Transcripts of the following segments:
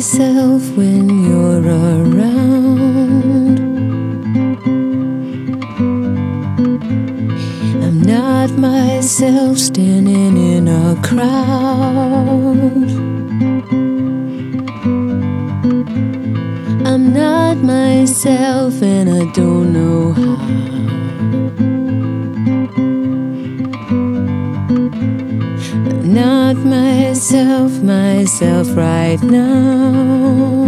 myself when you're around. I'm not myself standing in a crowd. I'm not myself and I don't know how. I'm not myself, myself right now.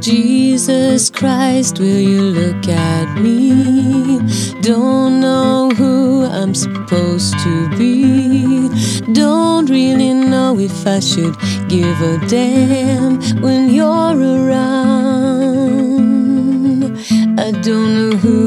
Jesus Christ, will you look at me? Don't know who I'm supposed to be. Don't really know if I should give a damn when you're around. I don't know who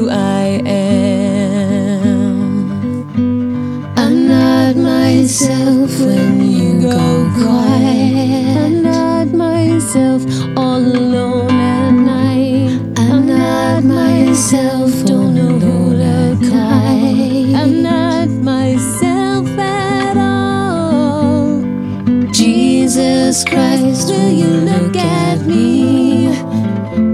Jesus Christ, will you look at me?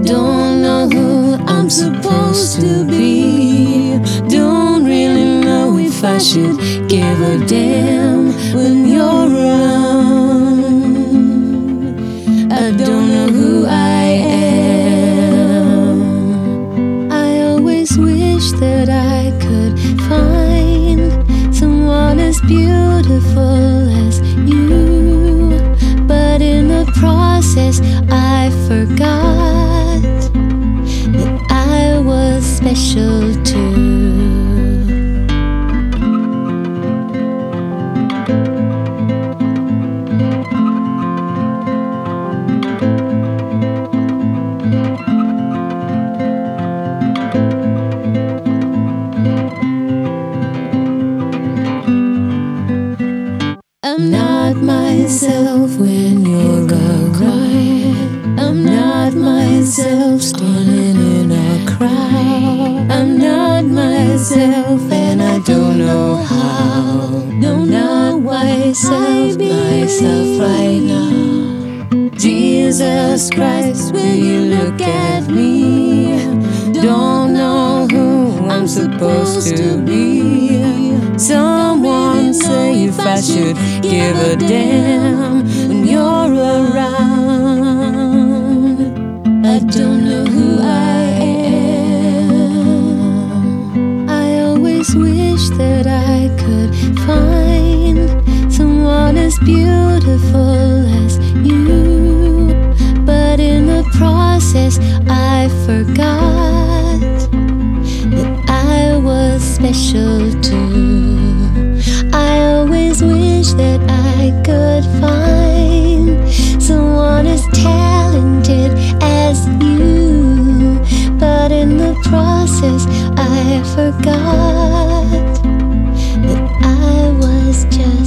Don't know who I'm supposed to be. Don't really know if I should give a damn when you're around. I don't know who I am. I always wish that I could find someone as beautiful process, I forgot that I was special too. I'm not myself when you're around. I'm not myself standing in a crowd. I'm not myself and I don't know how. Don't know myself, myself right now. Jesus Christ, will you look at me? Don't know who I'm supposed to be should give a damn when you're around. I don't know who I am. I always wish that I could find someone as beautiful as you. But in the process, I forgot that I was special too. talented as you, but in the process, I forgot that I was just.